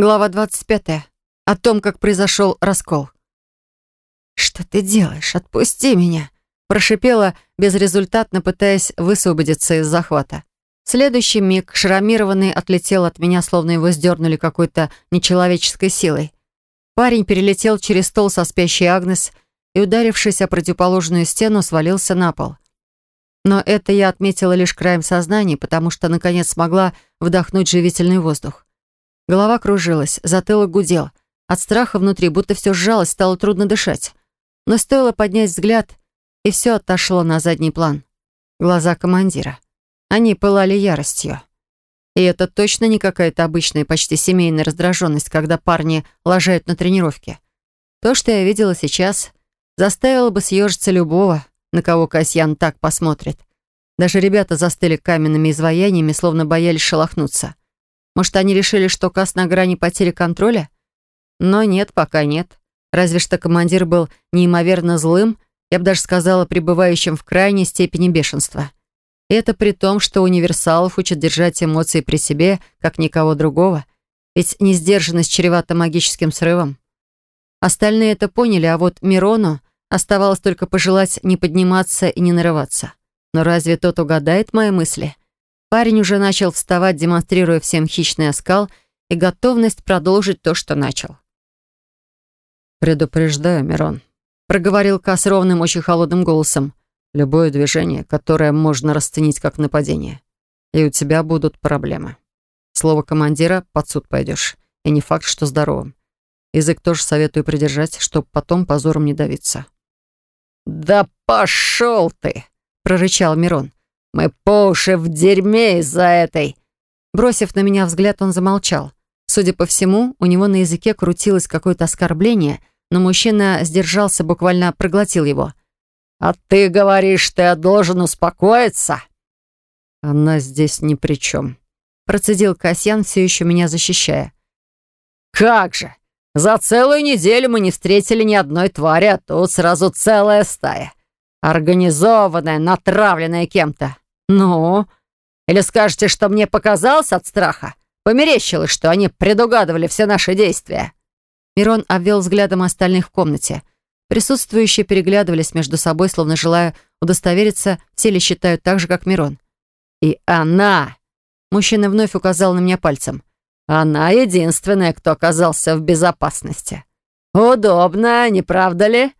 Глава 25. О том, как произошел раскол. «Что ты делаешь? Отпусти меня!» Прошипела, безрезультатно пытаясь высвободиться из захвата. В следующий миг шрамированный отлетел от меня, словно его сдернули какой-то нечеловеческой силой. Парень перелетел через стол со спящей Агнес и, ударившись о противоположную стену, свалился на пол. Но это я отметила лишь краем сознания, потому что, наконец, смогла вдохнуть живительный воздух. Голова кружилась, затылок гудел. От страха внутри будто все сжалось, стало трудно дышать. Но стоило поднять взгляд, и все отошло на задний план. Глаза командира. Они пылали яростью. И это точно не какая-то обычная, почти семейная раздраженность, когда парни лажают на тренировке. То, что я видела сейчас, заставило бы съежиться любого, на кого Касьян так посмотрит. Даже ребята застыли каменными изваяниями, словно боялись шелохнуться. Может, они решили, что Кас на грани потери контроля? Но нет, пока нет. Разве что командир был неимоверно злым, я бы даже сказала, пребывающим в крайней степени бешенства. Это при том, что универсалов учат держать эмоции при себе, как никого другого. Ведь несдержанность чревата магическим срывом. Остальные это поняли, а вот Мирону оставалось только пожелать не подниматься и не нарываться. Но разве тот угадает мои мысли? Парень уже начал вставать, демонстрируя всем хищный оскал и готовность продолжить то, что начал. «Предупреждаю, Мирон», — проговорил Кас ровным, очень холодным голосом. «Любое движение, которое можно расценить как нападение, и у тебя будут проблемы. Слово командира — под суд пойдешь, и не факт, что здоровым. Язык тоже советую придержать, чтобы потом позором не давиться». «Да пошел ты!» — прорычал Мирон. Мы по уши в дерьме из-за этой...» Бросив на меня взгляд, он замолчал. Судя по всему, у него на языке крутилось какое-то оскорбление, но мужчина сдержался, буквально проглотил его. «А ты говоришь, ты должен успокоиться?» «Она здесь ни при чем», — процедил Касьян, все еще меня защищая. «Как же! За целую неделю мы не встретили ни одной твари, а тут сразу целая стая. Организованная, натравленная кем-то. «Ну? Или скажете, что мне показалось от страха? Померещилось, что они предугадывали все наши действия?» Мирон обвел взглядом остальных в комнате. Присутствующие переглядывались между собой, словно желая удостовериться, все ли считают так же, как Мирон. «И она!» Мужчина вновь указал на меня пальцем. «Она единственная, кто оказался в безопасности. Удобно, не правда ли?»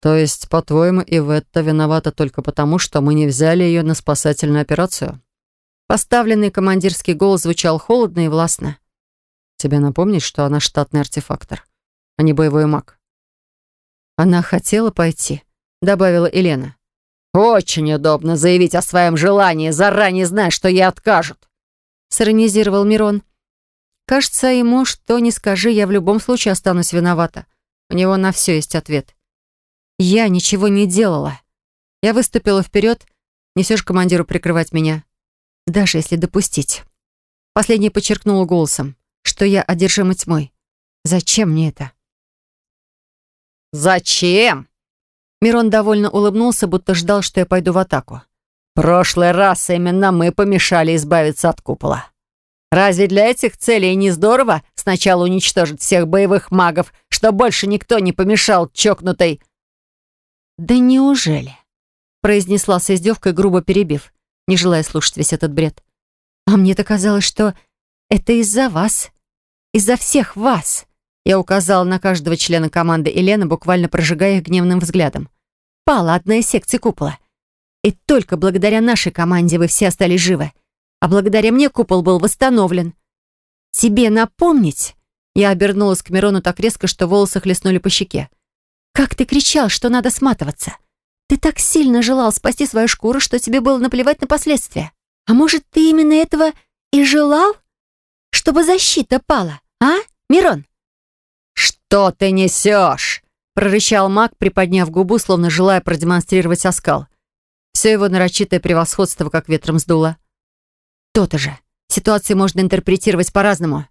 То есть, по-твоему, Иветта виновата только потому, что мы не взяли ее на спасательную операцию? Поставленный командирский голос звучал холодно и властно. Тебе напомнить, что она штатный артефактор, а не боевой маг? Она хотела пойти, добавила Елена. «Очень удобно заявить о своем желании, заранее зная, что ей откажут», сиронизировал Мирон. «Кажется, ему, что не скажи, я в любом случае останусь виновата. У него на все есть ответ. Я ничего не делала. Я выступила вперед, несешь командиру прикрывать меня. Даже если допустить. Последний подчеркнула голосом, что я одержима тьмой. Зачем мне это? «Зачем?» Мирон довольно улыбнулся, будто ждал, что я пойду в атаку. «Прошлый раз именно мы помешали избавиться от купола. Разве для этих целей не здорово сначала уничтожить всех боевых магов, что больше никто не помешал чокнутой «Да неужели?» произнесла с издевкой, грубо перебив, не желая слушать весь этот бред. «А мне-то казалось, что это из-за вас. Из-за всех вас!» Я указала на каждого члена команды Елены, буквально прожигая их гневным взглядом. «Пала одна из секций купола. И только благодаря нашей команде вы все остались живы. А благодаря мне купол был восстановлен. Тебе напомнить?» Я обернулась к Мирону так резко, что волосы хлестнули по щеке. Как ты кричал, что надо сматываться? Ты так сильно желал спасти свою шкуру, что тебе было наплевать на последствия. А может, ты именно этого и желал? Чтобы защита пала, а, Мирон?» «Что ты несешь?» — прорычал маг, приподняв губу, словно желая продемонстрировать оскал. Все его нарочитое превосходство как ветром сдуло. «То-то же. Ситуации можно интерпретировать по-разному».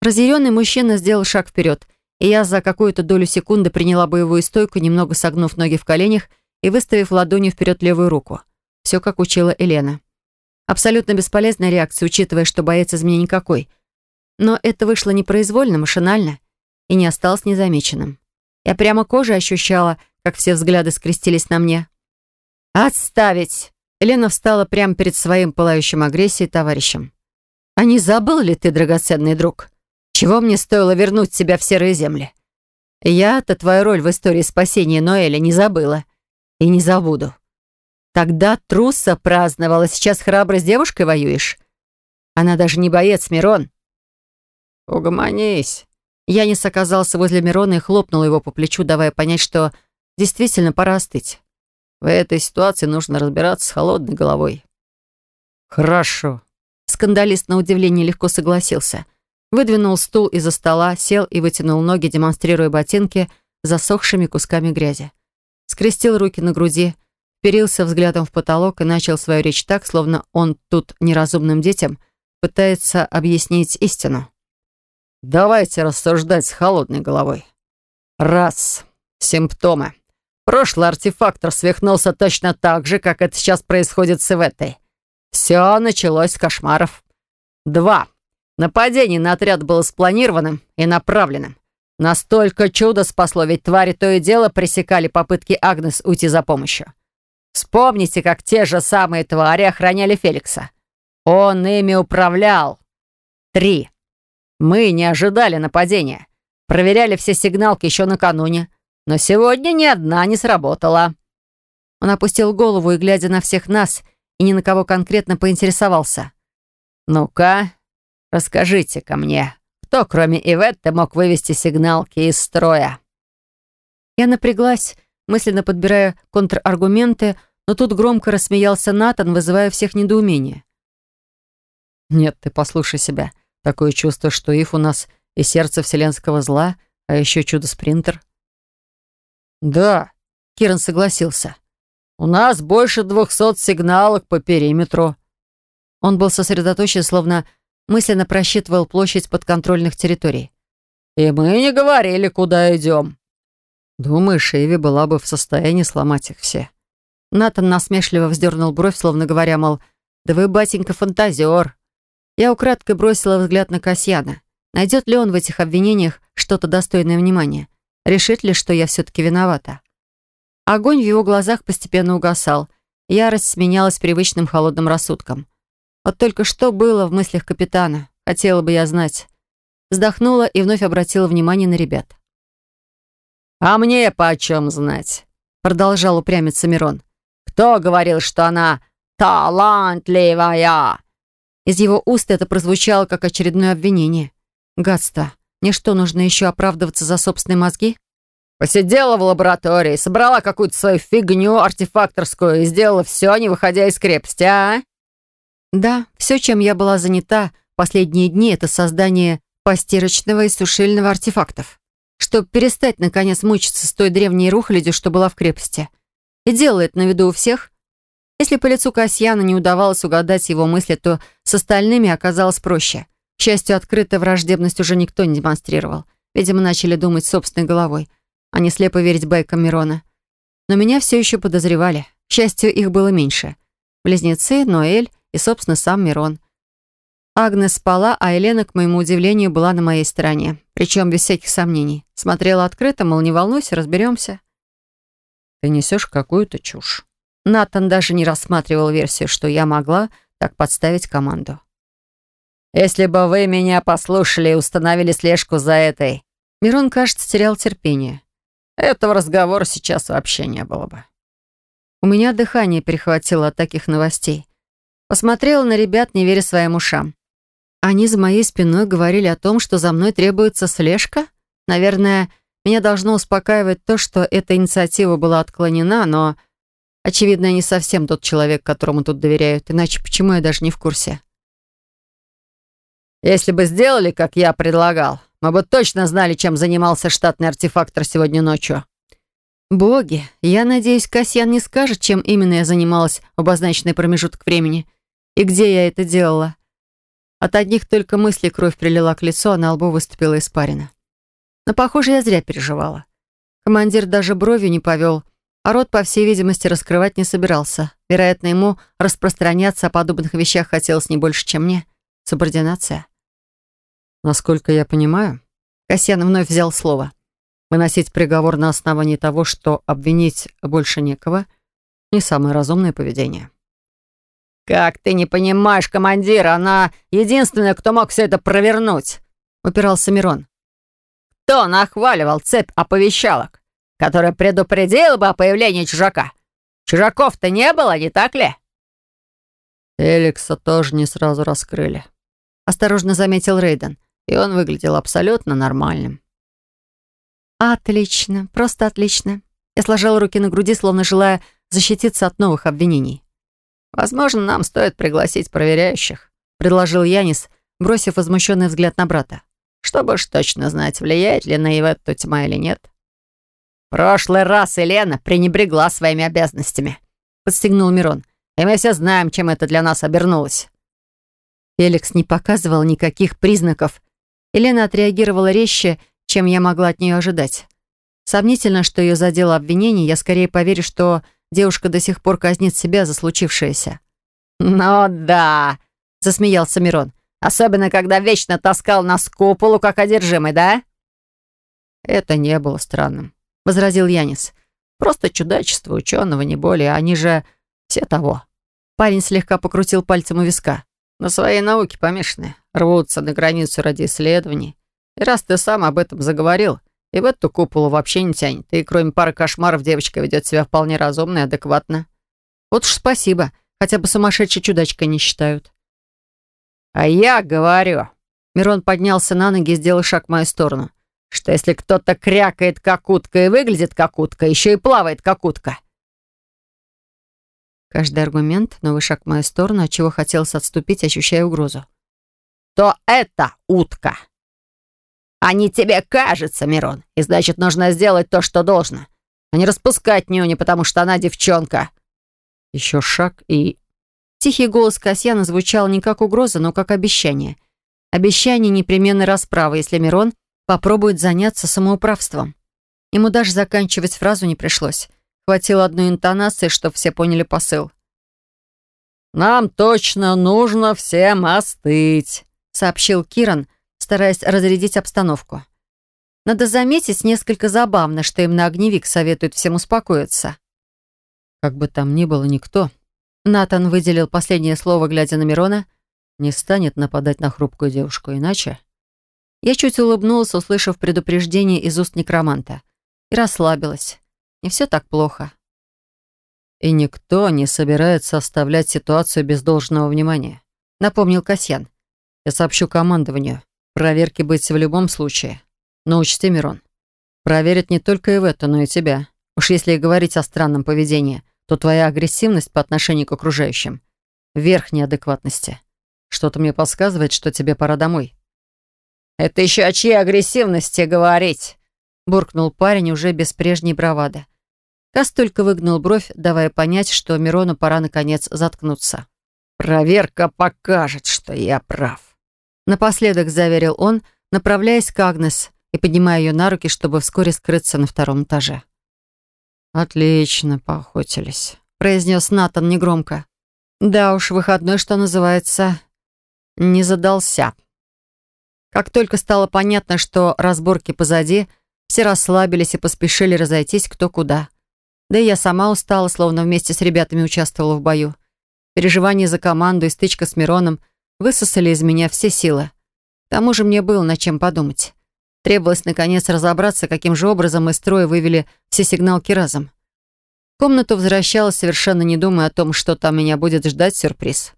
Разъяренный мужчина сделал шаг вперед и я за какую-то долю секунды приняла боевую стойку, немного согнув ноги в коленях и выставив ладонью вперед левую руку. Все, как учила Елена. Абсолютно бесполезная реакция, учитывая, что боец из меня никакой. Но это вышло непроизвольно, машинально и не осталось незамеченным. Я прямо кожей ощущала, как все взгляды скрестились на мне. «Отставить!» Елена встала прямо перед своим пылающим агрессией товарищем. «А не забыл ли ты, драгоценный друг, чего мне стоило вернуть тебя в серые земли? Я-то твою роль в истории спасения Ноэля не забыла. И не забуду. Тогда труса праздновала, сейчас храбро с девушкой воюешь. Она даже не боец, Мирон. Угомонись. Янис оказался возле Мирона и хлопнул его по плечу, давая понять, что действительно пора остыть. В этой ситуации нужно разбираться с холодной головой. Хорошо. Скандалист на удивление легко согласился. Выдвинул стул из-за стола, сел и вытянул ноги, демонстрируя ботинки засохшими кусками грязи. Скрестил руки на груди, вперился взглядом в потолок и начал свою речь так, словно он тут неразумным детям пытается объяснить истину. Давайте рассуждать с холодной головой. Раз. Симптомы. Прошлый артефактор свихнулся точно так же, как это сейчас происходит с Иветой. Все началось с кошмаров. Два. Нападение на отряд было спланированным и направленным. Настолько чудо спасло, ведь твари то и дело пресекали попытки Агнес уйти за помощью. Вспомните, как те же самые твари охраняли Феликса. Он ими управлял. Три. Мы не ожидали нападения. Проверяли все сигналки еще накануне. Но сегодня ни одна не сработала. Он опустил голову и, глядя на всех нас, и ни на кого конкретно поинтересовался. «Ну-ка, расскажите-ка мне, кто, кроме Иветты, мог вывести сигналки из строя?» Я напряглась, мысленно подбирая контраргументы, но тут громко рассмеялся Натан, вызывая всех недоумение. «Нет, ты послушай себя. Такое чувство, что Ив у нас и сердце вселенского зла, а еще чудо-спринтер». «Да», — Киран согласился. «У нас больше двухсот сигналок по периметру». Он был сосредоточен, словно мысленно просчитывал площадь подконтрольных территорий. «И мы не говорили, куда идем». «Думаешь, Эви была бы в состоянии сломать их все?» Натан насмешливо вздернул бровь, словно говоря, мол, «Да вы, батенька, фантазер». Я украдкой бросила взгляд на Касьяна. Найдет ли он в этих обвинениях что-то достойное внимания? Решит ли, что я все-таки виновата? Огонь в его глазах постепенно угасал. Ярость сменялась привычным холодным рассудком. Вот только что было в мыслях капитана, хотела бы я знать. Вздохнула и вновь обратила внимание на ребят. «А мне почем знать?» Продолжал упрямиться Мирон. «Кто говорил, что она талантливая?» Из его уст это прозвучало как очередное обвинение. Гадство. Мне что, нужно еще оправдываться за собственные мозги? Посидела в лаборатории, собрала какую-то свою фигню артефакторскую и сделала все, не выходя из крепости, а? Да, все, чем я была занята последние дни, это создание постирочного и сушильного артефактов чтобы перестать, наконец, мучиться с той древней рухлядью, что была в крепости. И делала это на виду у всех. Если по лицу Касьяна не удавалось угадать его мысли, то с остальными оказалось проще. К счастью, открытая враждебность уже никто не демонстрировал. Видимо, начали думать собственной головой, а не слепо верить байкам Мирона. Но меня все еще подозревали. К счастью, их было меньше. Близнецы, Ноэль и, собственно, сам Мирон. Агнес спала, а Елена, к моему удивлению, была на моей стороне. Причем без всяких сомнений. Смотрела открыто, мол, не волнуйся, разберемся. Ты несешь какую-то чушь. Натан даже не рассматривал версию, что я могла так подставить команду. «Если бы вы меня послушали и установили слежку за этой...» Мирон, кажется, терял терпение. Этого разговора сейчас вообще не было бы. У меня дыхание перехватило от таких новостей. Посмотрела на ребят, не веря своим ушам. Они за моей спиной говорили о том, что за мной требуется слежка. Наверное, меня должно успокаивать то, что эта инициатива была отклонена, но, очевидно, я не совсем тот человек, которому тут доверяют. Иначе почему я даже не в курсе? Если бы сделали, как я предлагал, мы бы точно знали, чем занимался штатный артефактор сегодня ночью. Боги, я надеюсь, Касьян не скажет, чем именно я занималась в обозначенный промежуток времени и где я это делала. От одних только мыслей кровь прилила к лицу, а на лбу выступила испарина. Но, похоже, я зря переживала. Командир даже бровью не повел, а рот, по всей видимости, раскрывать не собирался. Вероятно, ему распространяться о подобных вещах хотелось не больше, чем мне. Субординация. Насколько я понимаю, Касьян вновь взял слово. Выносить приговор на основании того, что обвинить больше некого, не самое разумное поведение. «Как ты не понимаешь, командир, она единственная, кто мог все это провернуть!» — упирался Мирон. «Кто нахваливал цепь оповещалок, которая предупредила бы о появлении чужака? Чужаков-то не было, не так ли?» Эликса тоже не сразу раскрыли. Осторожно заметил Рейден, и он выглядел абсолютно нормальным. «Отлично, просто отлично». Я сложила руки на груди, словно желая защититься от новых обвинений. «Возможно, нам стоит пригласить проверяющих», — предложил Янис, бросив возмущенный взгляд на брата. «Чтобы уж точно знать, влияет ли на Иветту тьма или нет». «Прошлый раз Елена пренебрегла своими обязанностями», — подстегнул Мирон. «И мы все знаем, чем это для нас обернулось». Эликс не показывал никаких признаков. Елена отреагировала резче, чем я могла от нее ожидать. Сомнительно, что ее задело обвинение, я скорее поверю, что девушка до сих пор казнит себя за случившееся. «Ну да», — засмеялся Мирон. «Особенно, когда вечно таскал нас к куполу, как одержимый, да?» «Это не было странным», — возразил Янис. «Просто чудачество ученого, не более. Они же все того». Парень слегка покрутил пальцем у виска. «На своей науке помешаны. Рвутся на границу ради исследований. И раз ты сам об этом заговорил, и в эту куполу вообще не тянет, и кроме пары кошмаров девочка ведет себя вполне разумно и адекватно. Вот уж спасибо, хотя бы сумасшедшей чудачкой не считают. А я говорю, Мирон поднялся на ноги и сделал шаг в мою сторону, что если кто-то крякает как утка и выглядит как утка, еще и плавает как утка. Каждый аргумент — новый шаг в мою сторону, от чего хотелось отступить, ощущая угрозу. То это утка. А не тебе кажется, Мирон. И значит, нужно сделать то, что должно. А не распускать нюни, потому что она девчонка. Еще шаг и... Тихий голос Касьяна звучал не как угроза, но как обещание. Обещание непременной расправы, если Мирон попробует заняться самоуправством. Ему даже заканчивать фразу не пришлось. Хватило одной интонации, чтобы все поняли посыл. «Нам точно нужно всем остыть», — сообщил Киран, стараясь разрядить обстановку. Надо заметить, несколько забавно, что им на огневик советуют всем успокоиться. Как бы там ни было никто, Натан выделил последнее слово, глядя на Мирона, не станет нападать на хрупкую девушку, иначе... Я чуть улыбнулась, услышав предупреждение из уст некроманта, и расслабилась. Не все так плохо. «И никто не собирается оставлять ситуацию без должного внимания», — напомнил Касьян. «Я сообщу командованию. Проверки быть в любом случае. Но учти, Мирон, проверят не только и в это, но и тебя. Уж если говорить о странном поведении, то твоя агрессивность по отношению к окружающим — верхней адекватности. Что-то мне подсказывает, что тебе пора домой». «Это еще о чьей агрессивности говорить?» — буркнул парень уже без прежней бравады. Кас только выгнул бровь, давая понять, что Мирону пора наконец заткнуться. «Проверка покажет, что я прав». Напоследок заверил он, направляясь к Агнес и поднимая ее на руки, чтобы вскоре скрыться на втором этаже. «Отлично, поохотились», — произнес Натан негромко. «Да уж, выходной, что называется, не задался». Как только стало понятно, что разборки позади, все расслабились и поспешили разойтись кто куда. Да и я сама устала, словно вместе с ребятами участвовала в бою. Переживания за команду и стычка с Мироном — высосали из меня все силы. К тому же мне было над чем подумать. Требовалось, наконец, разобраться, каким же образом мы строя вывели все сигналки разом. В комнату возвращалась, совершенно не думая о том, что там меня будет ждать сюрприз.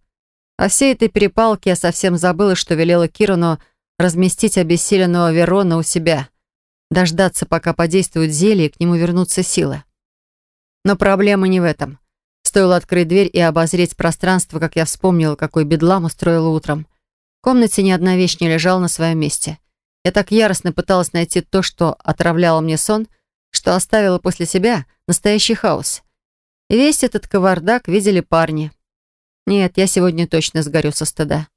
О всей этой перепалке я совсем забыла, что велела Кирану разместить обессиленного Верона у себя, дождаться, пока подействует зелье, и к нему вернутся силы. Но проблема не в этом. Стоило открыть дверь и обозреть пространство, как я вспомнила, какой бедлам устроила утром. В комнате ни одна вещь не лежала на своем месте. Я так яростно пыталась найти то, что отравляло мне сон, что оставила после себя настоящий хаос. И весь этот кавардак видели парни. Нет, я сегодня точно сгорю со стыда.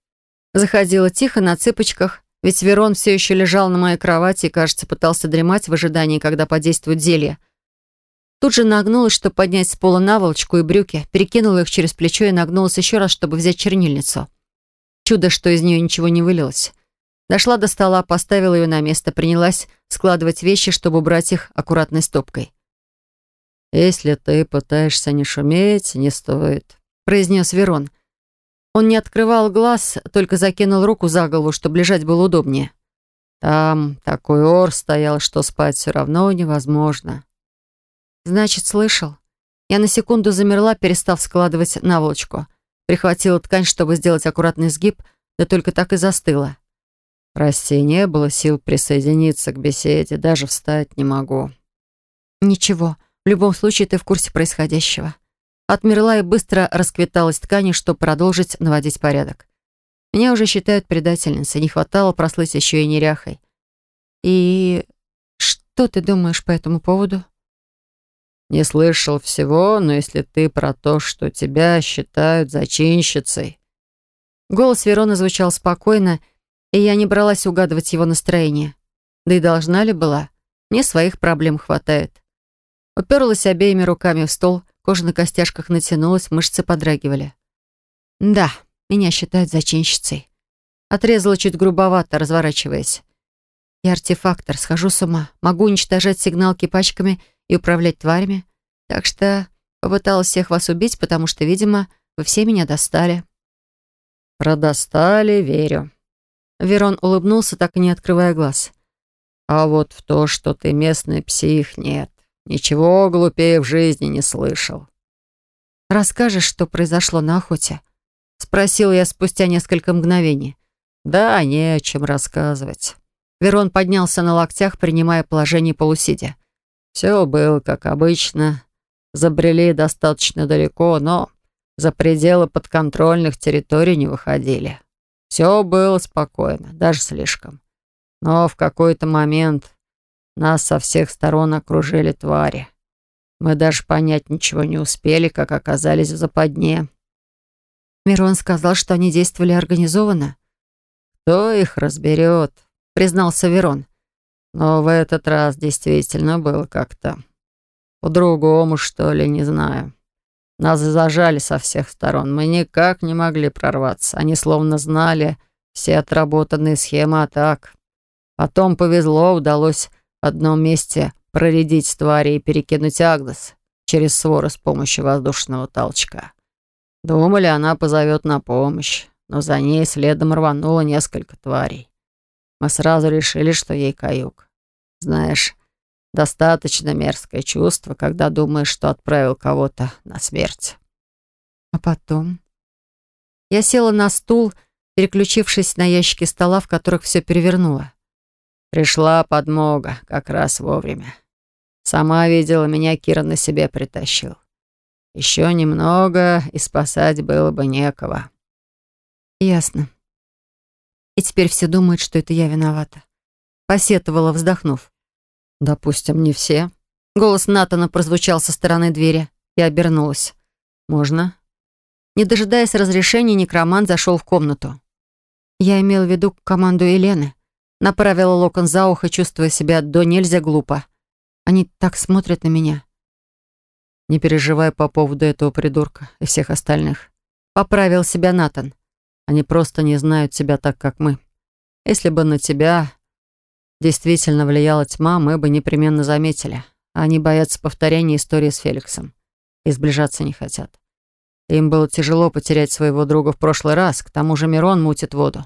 Заходила тихо, на цыпочках, ведь Верон все еще лежал на моей кровати и, кажется, пытался дремать в ожидании, когда подействует зелье. Тут же нагнулась, чтобы поднять с пола наволочку и брюки, перекинула их через плечо и нагнулась еще раз, чтобы взять чернильницу. Чудо, что из нее ничего не вылилось. Дошла до стола, поставила ее на место, принялась складывать вещи, чтобы убрать их аккуратной стопкой. «Если ты пытаешься не шуметь, не стоит», — произнес Верон. Он не открывал глаз, только закинул руку за голову, чтобы лежать было удобнее. Там такой ор стоял, что спать все равно невозможно. Значит, слышал. Я на секунду замерла, перестав складывать наволочку. Прихватила ткань, чтобы сделать аккуратный сгиб, да только так и застыла. Прости, не было сил присоединиться к беседе, даже встать не могу. Ничего, в любом случае ты в курсе происходящего. Отмерла и быстро расквиталась ткани, чтобы продолжить наводить порядок. Меня уже считают предательницей, не хватало прослыть еще и неряхой. И что ты думаешь по этому поводу? Не слышал всего, но если ты про то, что тебя считают зачинщицей... Голос Верона звучал спокойно, и я не бралась угадывать его настроение. Да и должна ли была? Мне своих проблем хватает. Уперлась обеими руками в стол, кожа на костяшках натянулась, мышцы подрагивали. Да, меня считают зачинщицей. Отрезала чуть грубовато, разворачиваясь. Я артефактор, схожу с ума. Могу уничтожать сигналки пачками и управлять тварями. Так что попыталась всех вас убить, потому что, видимо, вы все меня достали. Продостали, верю. Верон улыбнулся, так и не открывая глаз. «А вот в то, что ты местный псих, нет. Ничего глупее в жизни не слышал». «Расскажешь, что произошло на охоте?» Спросил я спустя несколько мгновений. «Да, не о чем рассказывать». Верон поднялся на локтях, принимая положение полусидя. «Все было как обычно. Забрели достаточно далеко, но за пределы подконтрольных территорий не выходили. Все было спокойно, даже слишком. Но в какой-то момент нас со всех сторон окружили твари. Мы даже понять ничего не успели, как оказались в западне. Мирон сказал, что они действовали организованно. «Кто их разберет?» — признался Верон. «Но в этот раз действительно было как-то по-другому, что ли, не знаю. Нас зажали со всех сторон. Мы никак не могли прорваться. Они словно знали все отработанные схемы атак. Потом повезло, удалось в одном месте проредить твари и перекинуть Агнес через своры с помощью воздушного толчка. Думали, она позовет на помощь, но за ней следом рвануло несколько тварей. Мы сразу решили, что ей каюк. Знаешь, Достаточно мерзкое чувство, когда думаешь, что отправил кого-то на смерть. А потом? Я села на стул, переключившись на ящики стола, в которых все перевернула. Пришла подмога как раз вовремя. Сама видела, меня Кира на себе притащил. Еще немного, и спасать было бы некого. Ясно. И теперь все думают, что это я виновата. Посетовала, вздохнув. «Допустим, не все». Голос Натана прозвучал со стороны двери. Я обернулась. «Можно?» Не дожидаясь разрешения, некромант зашел в комнату. Я имел в виду команду Елены. Направила локон за ухо, чувствуя себя до нельзя глупо. Они так смотрят на меня. Не переживай по поводу этого придурка и всех остальных. Поправил себя Натан. Они просто не знают тебя так, как мы. Если бы на тебя действительно влияла тьма, мы бы непременно заметили. Они боятся повторения истории с Феликсом и сближаться не хотят. Им было тяжело потерять своего друга в прошлый раз, к тому же Мирон мутит воду.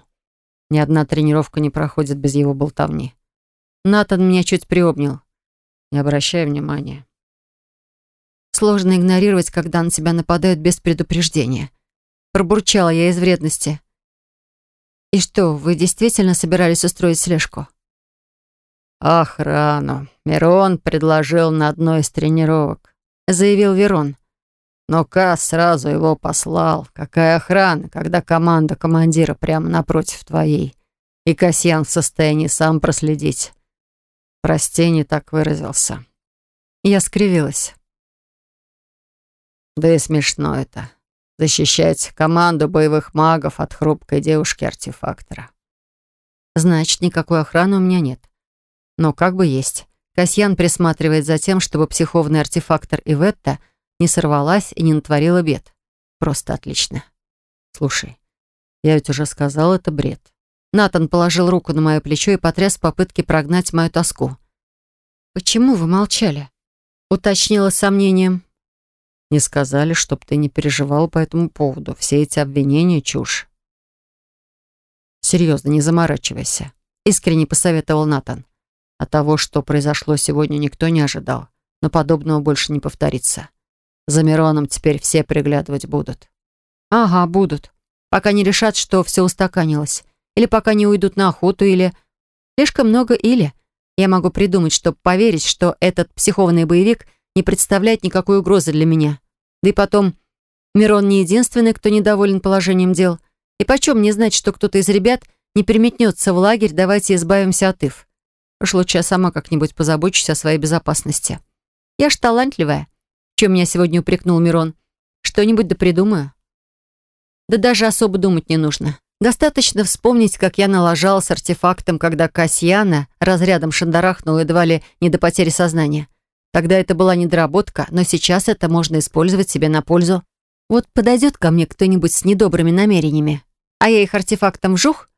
Ни одна тренировка не проходит без его болтовни. Натан меня чуть приобнял. Не обращай внимания. Сложно игнорировать, когда на тебя нападают без предупреждения. Пробурчала я из вредности. И что, вы действительно собирались устроить слежку? «Охрану. Мирон предложил на одной из тренировок», — заявил Верон. Но Кас сразу его послал. Какая охрана, когда команда командира прямо напротив твоей. И Касьян в состоянии сам проследить. Прости, не так выразился. Я скривилась. Да и смешно это. Защищать команду боевых магов от хрупкой девушки-артефактора. Значит, никакой охраны у меня нет. Но как бы есть. Касьян присматривает за тем, чтобы психовный артефактор Иветта не сорвалась и не натворила бед. Просто отлично. Слушай, я ведь уже сказал, это бред. Натан положил руку на мое плечо и потряс в попытке прогнать мою тоску. «Почему вы молчали?» Уточнила сомнением. «Не сказали, чтоб ты не переживал по этому поводу. Все эти обвинения — чушь». «Серьезно, не заморачивайся», — искренне посоветовал Натан. А того, что произошло сегодня, никто не ожидал. Но подобного больше не повторится. За Мироном теперь все приглядывать будут. Ага, будут. Пока не решат, что все устаканилось. Или пока не уйдут на охоту, или... Слишком много «или». Я могу придумать, чтобы поверить, что этот психованный боевик не представляет никакой угрозы для меня. Да и потом, Мирон не единственный, кто недоволен положением дел. И почем мне знать, что кто-то из ребят не переметнется в лагерь, давайте избавимся от Ив. Уж лучше я сама как-нибудь позабочусь о своей безопасности. Я ж талантливая. Чем меня сегодня упрекнул Мирон? Что-нибудь да придумаю. Да даже особо думать не нужно. Достаточно вспомнить, как я налажала с артефактом, когда Касьяна разрядом шандарахнула едва ли не до потери сознания. Тогда это была недоработка, но сейчас это можно использовать себе на пользу. Вот подойдет ко мне кто-нибудь с недобрыми намерениями, а я их артефактом вжух,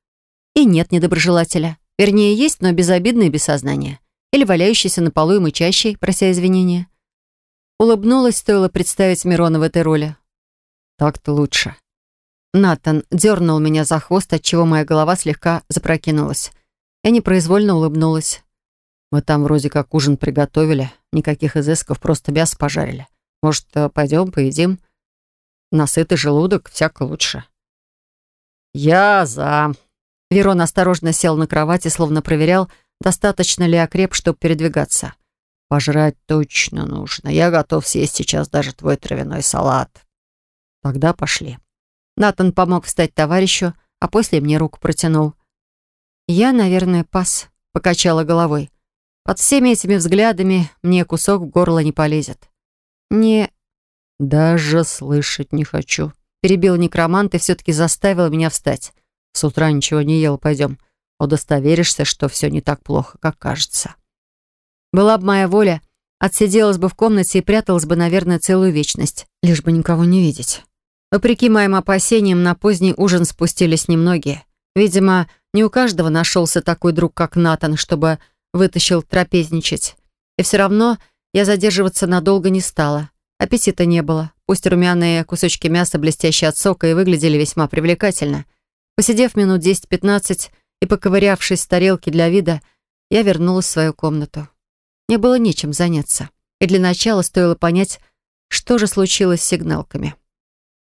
и нет недоброжелателя. Вернее, есть, но безобидный и без сознания. Или валяющийся на полу и мычащий, прося извинения. Улыбнулась, стоило представить Мирона в этой роли. Так-то лучше. Натан дернул меня за хвост, отчего моя голова слегка запрокинулась. Я непроизвольно улыбнулась. Мы там вроде как ужин приготовили. Никаких изысков, просто мясо пожарили. Может, э, пойдем поедим? Насытый желудок, всяко лучше. Я за. Верон осторожно сел на кровати, словно проверял, достаточно ли окреп, чтобы передвигаться. «Пожрать точно нужно. Я готов съесть сейчас даже твой травяной салат». «Тогда пошли». Натан помог встать товарищу, а после мне руку протянул. «Я, наверное, пас», — покачала головой. «Под всеми этими взглядами мне кусок в горло не полезет». «Не...» «Даже слышать не хочу», — перебил некромант и все-таки заставил меня встать. С утра ничего не ел, пойдем. Удостоверишься, что все не так плохо, как кажется. Была бы моя воля, отсиделась бы в комнате и пряталась бы, наверное, целую вечность, лишь бы никого не видеть. Вопреки моим опасениям, на поздний ужин спустились немногие. Видимо, не у каждого нашелся такой друг, как Натан, чтобы вытащил трапезничать. И все равно я задерживаться надолго не стала. Аппетита не было. Пусть румяные кусочки мяса, блестящие от сока, и выглядели весьма привлекательно — Посидев минут 10-15 и поковырявшись в тарелке для вида, я вернулась в свою комнату. Мне было нечем заняться. И для начала стоило понять, что же случилось с сигналками.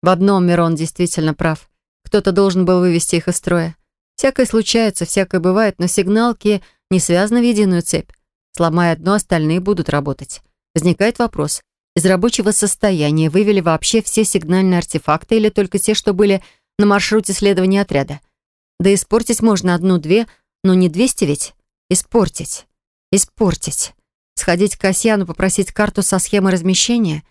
В одном Мирон действительно прав. Кто-то должен был вывести их из строя. Всякое случается, всякое бывает, но сигналки не связаны в единую цепь. Сломая одно, остальные будут работать. Возникает вопрос. Из рабочего состояния вывели вообще все сигнальные артефакты или только те, что были на маршруте следования отряда. Да испортить можно одну-две, но не двести ведь. Испортить. Испортить. Сходить к Касьяну, попросить карту со схемой размещения?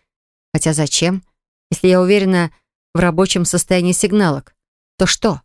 Хотя зачем? Если я уверена в рабочем состоянии сигналок, то что?